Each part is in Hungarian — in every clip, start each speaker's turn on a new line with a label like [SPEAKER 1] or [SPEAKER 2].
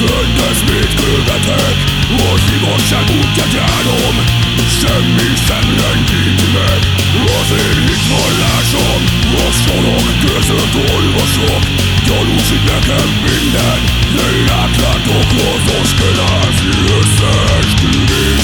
[SPEAKER 1] örök Szöntesz mit követek? Az igazság útját járom Semmi sem rendít meg. Az én hitvallásom. A sorok között olvasok. Gyanúsít nekem minden. De én átlátok az kelázni Összeesküvésen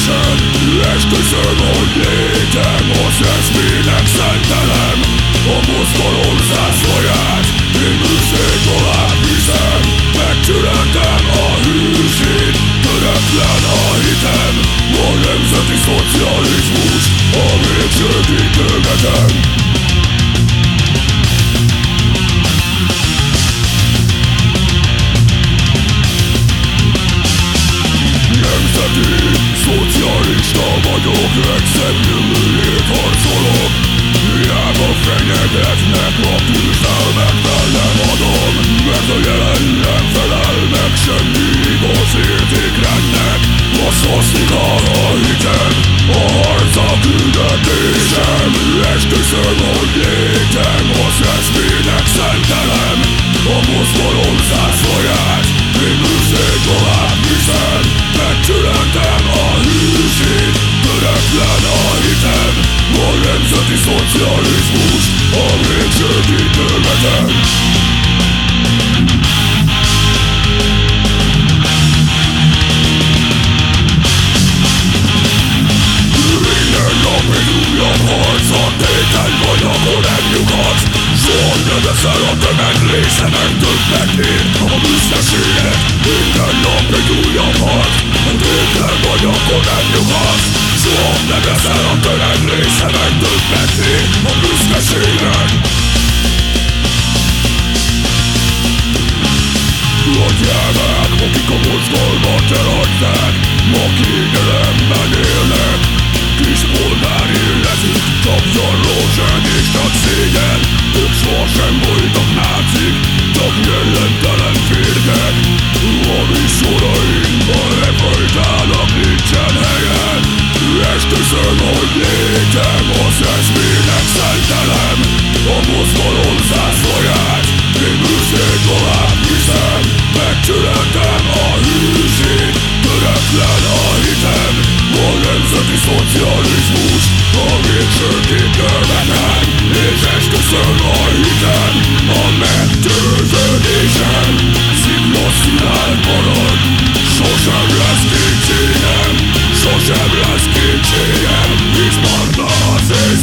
[SPEAKER 1] Hiába fenyegetnek a küzdelmet velem adom. Mert a jelen nem felel meg semmi igaz értékrendnek A szasztika a hitem, a harc a küldetésem Esküszöm, hogy létem, az eszmének szentelem. A mozgalom zászlaját, én büszén tovább viszem. Megcsületem a hűség, töretlen a hitem. A nemzeti szocializmus, Veszel a tömeg része, meg többet ér a büszkeségnek Minden nap egy újabb harc, a tétel vagy akkor nem nyugat Soha nem veszel a tömeg része, meg többet ér a büszkeségnek A gyermek, akik a mozgalmat eladták Ma kényelemben élnek nemzeti szocializmus. A végső kitörvetem És esküszöm a hitem A meggyőződésem Sziklaszilárd marad Sosem lesz kétségem Sosem lesz kétségem. Marna az én